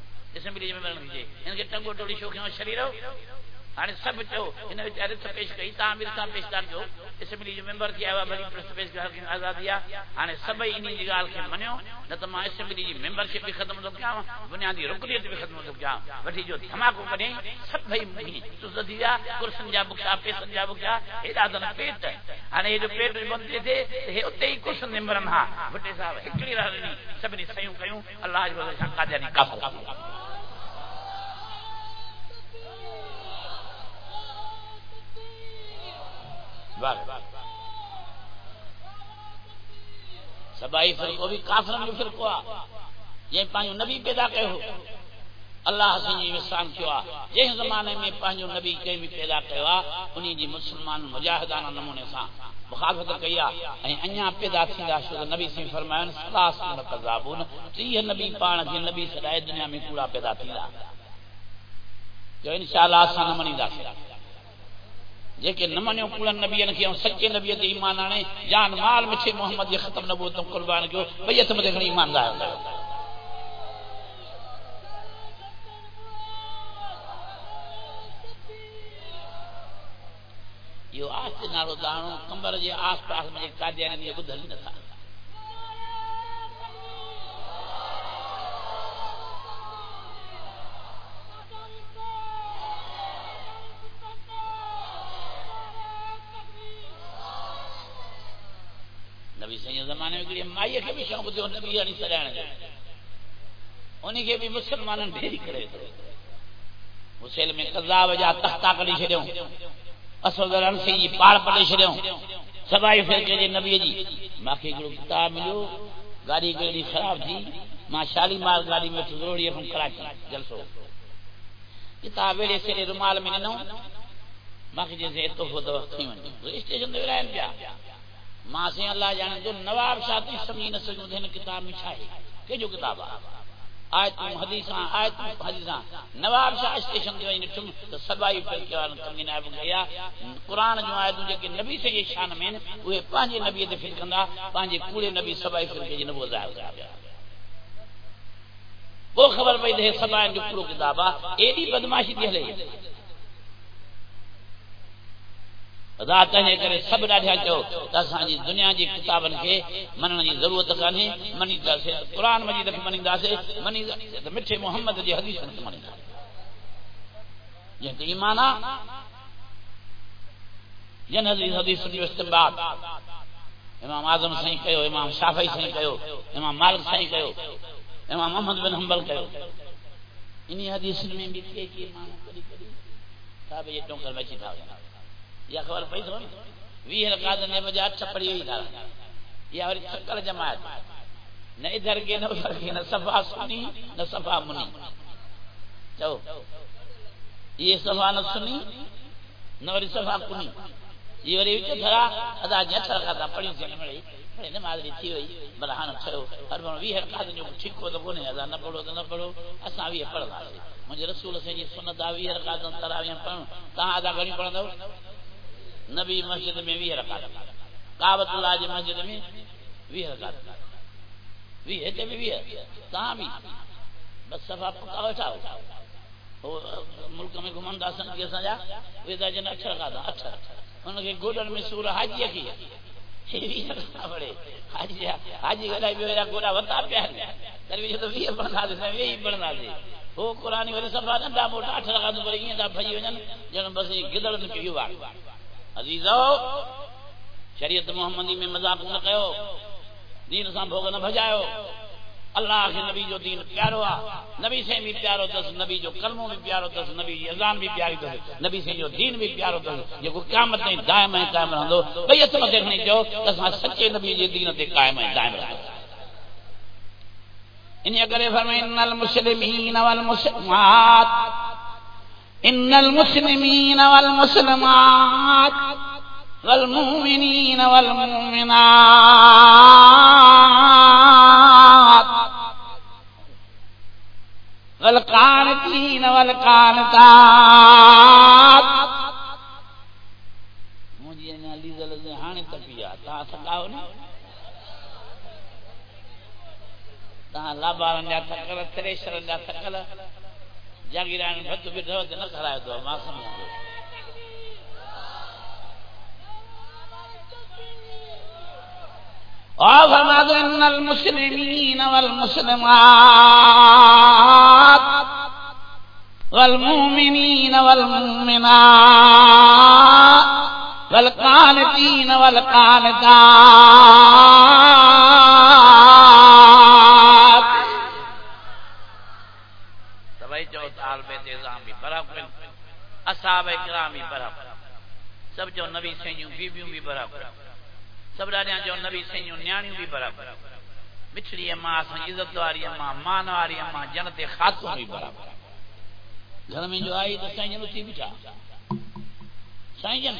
اسمبلی میں ملن گے ان کے ٹنگو ٹوڑی شوکھیو شری رہو ہن سب چو ان وچارے تے پیش کئی تاں امیر تاں پیش کر جو اسمبلی جو ممبر کی آوا بھلی پرس پیش کر کے آزادیا ہن سب انی دی گال کے منیو نہ تے ماں اسمبلی جی ممبر شپ بھی ختم تو کیا بنیادی رکنیت بھی ختم تو کیا وٹھی جو دھماکو کرے سب بھئی مہی، تو زدیا کرسن جا بکیا پیسن جا بکیا اے دادن پیٹ ہن اے جو پیٹ بند تھے تے اے اوتے ہی کچھ ممبرن ہا وٹھے صاحب اکڑی رہنی سب نے سیوں کیوں؟ اللہ جو قادری قابو سبائی فرقو بھی کافرن بھی فرقو یہ پانچ نبی پیدا کہو ہو۔ اللہ سنجی وسلام کیو آ۔ جس زمانے میں پانچ نبی کے بھی پیدا کہو آ۔ انہی جی مسلمان مجاہدانا نمونے سا مخالفت کیا ہیں انیا پیدا تھیندا شو نبی سی فرمایا سلاس من قذابون یہ نبی پان کے جی نبی سدائے دنیا میں کوڑا پیدا تھیندا جو انشاءاللہ سن منی دا جے نمانیو کولن نبی ان کیو سچے نبی تے ایمان آنے، جان مال مچھے محمد یہ ختم نبو تو قربان کیو، بھئی تم دیکھن ایمان دار ہوندا آس نارو دانو، کمبر جے آس پاس میں قادیانی یہ بدھل نہ تھا۔ بھی صحیح زمانے میں گڑی مائی کے بھی شوق دیو نبی علیہ السلام نے ان کے بھی مسلمانن پھیری کرے تو مسلم میں قذاب جا تختہ کلی چھڑیو اصل درن سے یہ پاڑ پڑے چھڑیو سبائی پھر کے نبی جی ماں کے گڑو کتاب ملو گاڑی گڑی خراب تھی۔ ماں شالی مار گاڑی میں ضروری ہم کراچی، جلسو۔ کتاب ویڑے سے رومال میں نہ ماں کے جیسے تو خود وقت نہیں ونجو اسٹیشن دے رہن پیا ماسی اللہ جانے جو نواب شاہتی سمجھی نسل جو دھین کتاب میں چھائے کہ جو کتاب آ؟ آیتوں، حدیثاں آیتوں، حدیثاں۔ نواب شاہ اسٹیشن دیوائی نٹھوں تو سبائی پر کیوارن کمی نائب گیا۔ قرآن جو آئے دوں جو کہ نبی سے یہ شان میں وہ پانچے نبی دے فکر کندہ پانچے کولے نبی سبائی پر کے جنبو ظاہر گیا۔ وہ خبر پہ دے سبائی جو پرو کتابہ ایڈی بدماشی دیا لے خدا تنهن کرے سب ڏاڍا چيو ته اسان جي جی دنيا جي جی کتابن کي منن جي ضرورت کانهي مني داسي قرآن مجيد کي مني داسي مني ته مٺي محمد جي حديث کي مني داسي جن ته ایمان جن حديث حديث جو استنباط امام اعظم سائیں کيو امام شافعي سائیں کيو امام مالک سائیں کيو امام محمد بن حنبل کيو انہی حدیث میں بھی کہ ایمان کری کری صاحب یہ ٹونکر بچی تھا۔ یا خبر پئی تو وی رکعت نے بجا چھپڑی ہوئی تھا یا اور چکر جماعت۔ نہ ادھر کے نہ ادھر کے، نہ صفا سنی، نہ صفا منی۔ چو یہ صفا نہ سنی، نہ اور صفا کنی۔ یہ وری وچ تھرا ادا جی جت رکھا پڑی سے مڑی نے مادری تھی ہوئی بلا ہن چھو ہر بن وی رکعت جو ٹھیک کو تو کونے ادا نہ پڑھو تو نہ پڑھو۔ اسا وی پڑھا مجھے رسول سے جی سنت آوی، ہر رکعت تراویح پڑھ تا ادا گھڑی پڑھ دو۔ نبی مسجد میں بھی رکعت کعبۃ اللہ جی مسجد میں بھی رکعت بھی ہے تے بھی ہے۔ تاں بھی۔ بس صفا پکا بیٹھا ہو۔ ملک میں گھمندا سن کے سجا وے دا جن اچھا کا اچھا۔ ان کے گوڈن میں سورہ حج کی ہے۔ بڑے حاجی حاجی گلا بھی میرا گوڑا بتا پیا تر تو بھی بنا دے وہی بنا دے۔ وہ قرآن وری صفا ننڈا موٹا، اٹھ لگا تو بڑی دا بھئی ونن جن بس گدڑ نے کیو وا عزیزو، شریعت محمدی میں مذاق نہ کہو، دین سان بھوگ نہ بھجاؤ اللہ کے نبی جو دین پیارو آ، نبی سے بھی پیارو دس نبی جو کلموں بھی پیارو دس نبی کی اذان بھی پیاری دس نبی سے جو دین بھی پیارو دس یہ کو قیامت نہیں، دائم ہے، قائم رہندو۔ بھئی اس میں دیکھنے جو اساں سچے نبی جی دین تے قائم ہے دائم رہندو۔ ان کرے فرمائے، ان المسلمین والمسلمات ان المسلمین والمسلمات والمؤمنین والمؤمنات والقانتین والقانتات مجھے نہ لی زل ہانے تپیا تا تھکاو نہیں۔ تہاں لابارن جا تھکل تریشرن جا تھکل۔ جاگیران بھت بیٹھو تے نہ کھڑائے تو ما سمجھو اور فرما دو ان المسلمین والمسلمات والمؤمنین والمؤمنات والقانتین والقانتات اصحاب کرام بھی برابر۔ سب جو نبی سیوں بیبیوں بھی برابر۔ سب ڈاڈیاں جو نبی سیوں نیانیوں بھی برابر۔ مٹھڑی اماں اساں عزت واری اماں مان واری اماں جنت خاتون بھی برابر۔ گھر میں جو آئی تو سائیں جن اسی بٹھا سائیں جن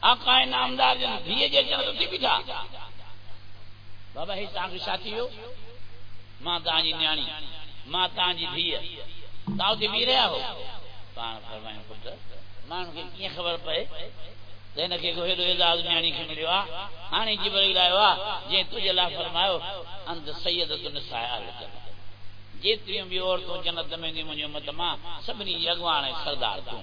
آقا نامدار جن، دھیے جے جنت اسی بٹھا بابا ہی تاں کی ساتھی ہو۔ ماں تاں جی نیانی۔ ماں تاں جی دھیے۔ تاں تے بھی رہیا ہو پان فرمائیں پتر مان کے کی خبر پائے پے؟ تین کے کوئی دو اعزاز نیانی کے ملیو ہاں جبرائیل جی آیا جے جی تجھے لا فرمایا انت سیدۃ النساء الجنہ۔ جیتریوں بھی عورتوں جنت میں دی مجھے امت ماں سبنی یگوان سردار تو۔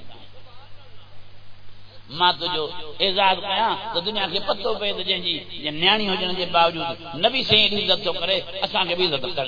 ماں تو جو اعزاز کیا تو دنیا کے پتو پہ تو جن جی نیانی ہو جن کے باوجود نبی سے عزت تو کرے، اساں کے بھی عزت کر۔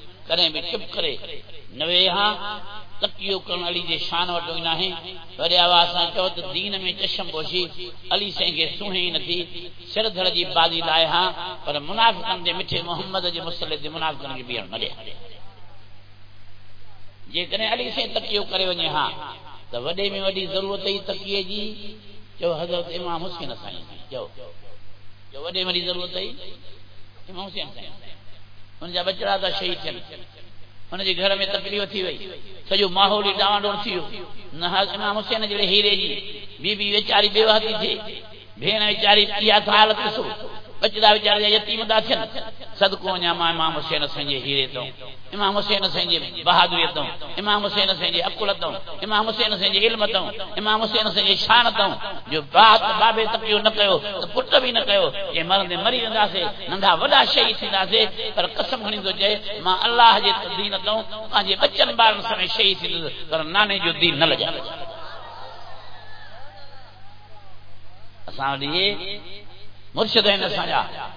کریں بھی چپ کرے نوے ہاں تکیو کرن علی جے شان وٹو نہ ہیں وڑے آواز سان چو تے دین میں چشم بوشی علی سیں کے سوہی نہ تھی سر دھڑ جی بازی لائے ہاں پر منافقن دے میٹھے محمد جے مصلی دے منافقن کے بیان نہ دے جے کنے علی سے تکیو کرے ونجے ہاں تو وڈے میں وڈی ضرورت ہے تکیے جی جو حضرت امام حسین سائیں جو جو وڈے میں ضرورت ہے امام حسین سائیں ان جا بچڑا تھا شہید تھن ان جی گھر میں تکلیف تھی وئی سجو ماحول ہی ڈاواں ڈول تھیو نہ امام حسین جڑے ہیرے جی۔ B G. بی ویچاری بیوہ تھی۔ تھی بھین ویچاری کیا حالت سو بچڑا ویچارے یتیم دا تھن صدقو نیا ماں امام حسین حسین سنجے ہیرے تو۔ امام حسین حسین سنجے بہادری تو۔ امام حسین حسین جی سنجے عقل تو۔ امام حسین حسین سنجے علم تو۔ امام حسین حسین سنجے شان تو۔ جو بات بابے تکیو نہ کیو تو پٹ بھی نہ کیو یہ مرنے مری وندا سے، نندا وڈا شہید تھیندا سے، پر قسم کھنی تو جے، ماں اللہ جے دین تو پانجے بچن بار سمے شہید تھیندا پر نانے جو دین نہ لجا اساں لیے مرشد ہیں اساں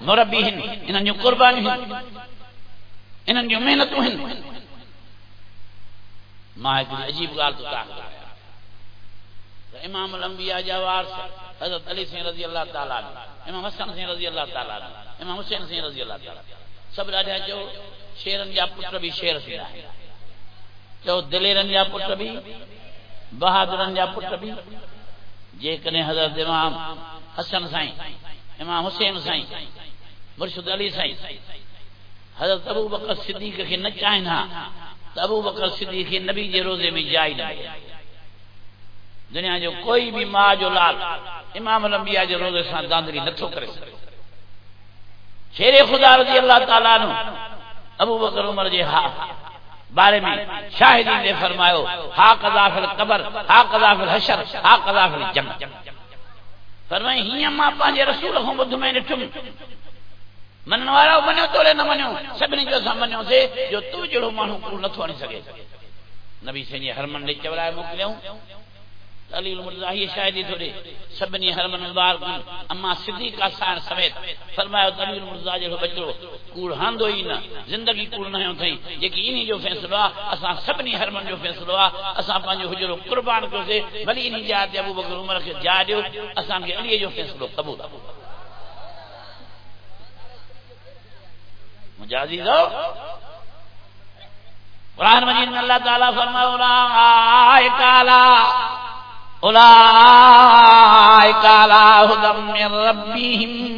مربی ہیں انہاں جو قربانی ہیں انہاں جو محنتوں ہیں۔ عجیب تو امام الانبیاء جا وارث حضرت علی سے رضی اللہ تعالی عنہ، امام حسن سے رضی اللہ تعالی امام حسین سے رضی اللہ تعالی سب راجا جو شیرن جا پتر بھی شیر سے ہے۔ جو دلیرن جا پتر بھی، بہادرن جا پتر بھی۔ جے کنے حضرت امام حسن سائیں امام حسین سائیں، مرشد علی سائیں۔ حضرت ابو بکر صدیق کے نہ چاہن ہاں ابو بکر صدیق کے نبی جے روزے میں جائی نہ دنیا جو کوئی بھی ماں جو لال، امام الانبیاء جو روزے سان داندری نتھو کرے۔ شیر خدا رضی اللہ تعالیٰ عنہ، ابو بکر عمر جے ہاں بارے میں شاہدین نے فرمایا ہا قضا فی القبر ہا قضا فی الحشر ہا قضا فی فرمائیں ہی اما پانجے رسول ہوں بدھ میں نٹھم منن والا منو، تولے نہ منو۔ سبنی جو سام منو سے، جو تو جڑو مانو کو نہ تھوڑی سکے۔ نبی سے نے ہرمن لے چولا موکلیوں علی المرزاہی شاہدی تھوڑے سبنی حرمن مبارک اما صدیق کا سان سمیت فرمایا علی المرزا جو بچو کوڑ ہاندو ہی نہ، زندگی کوڑ نہ تھئی جکی انہی جو فیصلہ اسا سبنی حرمن جو فیصلہ اسا پنجو حجرو قربان کو سے بلی نہیں جا ابو بکر عمر کے جا دیو اسا کے علی جو فیصلہ قبول مجازی دو۔ قرآن مجید میں اللہ تعالیٰ فرمائے اولئک علی اولئک هدى من ربهم.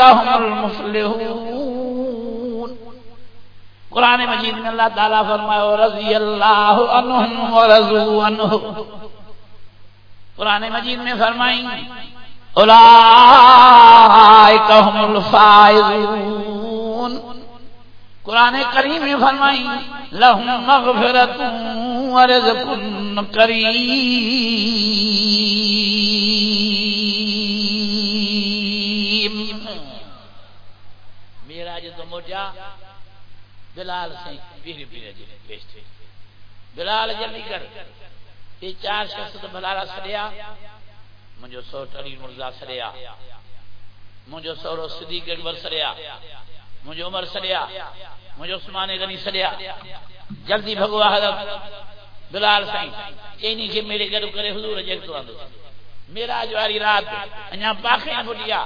هم المفلحون. قرآن مجید میں اللہ تعالیٰ فرمائے، رضی اللہ عنہم عنہ قرآن مجید میں فرمائیں، اولئک هم الفائزون. قرآن کریم میں فرمائیں لهم مغفرت ورزق کریم۔ میرا جو تو موٹا بلال سے پیری پیری جی پیش بلال جلدی کر۔ یہ چار شخص تو بلالا سڑیا مجھو سو ٹری مرزا سڑیا مجھو سورو صدیق اکبر سڑیا مجھو عمر سڑیا مجھے عثمان غنی سڑیا جلدی بھگوا حضرت بلال سائیں۔ اینی کے میرے گھر کرے حضور جگ تو آندو میرا جو آری رات انہا باقیاں بھولیا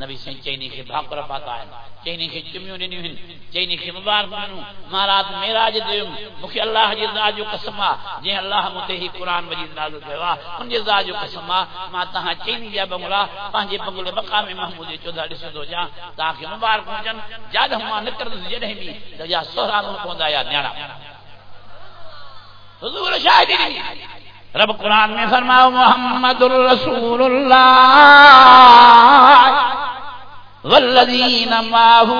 نبی سائیں چینی کے بھاپر پاتا ہے چینی کے چمیوں نے نہیں، چینی کے مبارک مانو مارات میرا جو دیو مکھی اللہ جی ذات جو قسمہ جن اللہ متے ہی قرآن مجید نازل کہوا ان جی ذات جو قسمہ ما تہاں چینی جا بملا پانجے بگل مقام محمود چودہ ڈسو دو جا تاکہ مبارک ہوجن جاد ہما نکر جڑیں بھی جا سہران پوندا یا نیاڑا حضور شاہدی رب قرآن میں فرماؤ محمد الرسول اللہ والذین معه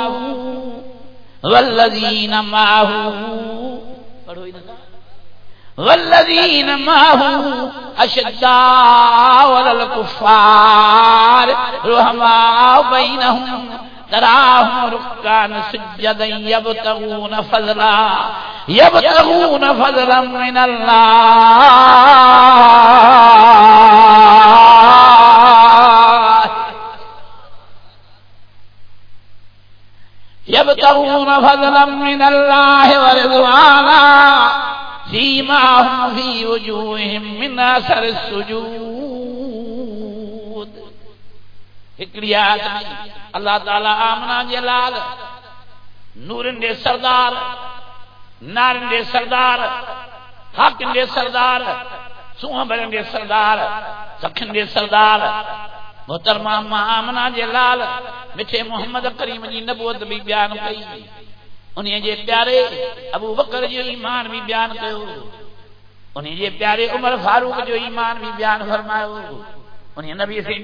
والذین معه پڑھو ہی نہ والذین معه اشداء على رحماء بينهم تراهم ركعا سجدا يبتغون فضلا يبتغون فضلا من الله يبتغون فضلا من الله ورضوانا سيماهم في وجوههم من أثر السجود۔ ایک ریاض اللہ تعالی آمنا جے لال، نورن دے سردار، نارن دے سردار حاکم دے سردار، سوہاں بلن دے سردار، سکھن دے سردار، محترمہ آمنا جے لال، مٹھے محمد کریم جی نبوت بھی بیان کئی، انہیں جے پیارے ابو بکر جو ایمان بھی بیان کیو انہیں جے پیارے عمر فاروق جو ایمان بھی بیان فرمایو انہیں نبی سے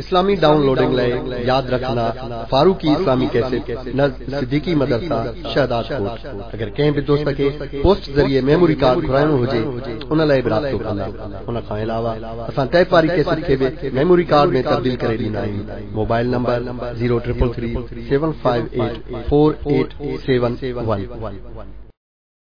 اسلامی ڈاؤن لوڈنگ لیے یاد رکھنا فاروقی اسلامی کیسے نزد صدیقی مدرسہ، شہداد کوٹ اگر کہیں بھی دوست کے پوسٹ ذریعے میموری کارڈ گھرائنو ہو جائے، انہاں لیے برابطو کرنا۔ انہاں کھائیں علاوہ، اساں ٹیپ پاری کیسے کے بھی میموری کارڈ میں تبدیل کرے دینا ہے موبائل نمبر 0333 758 4871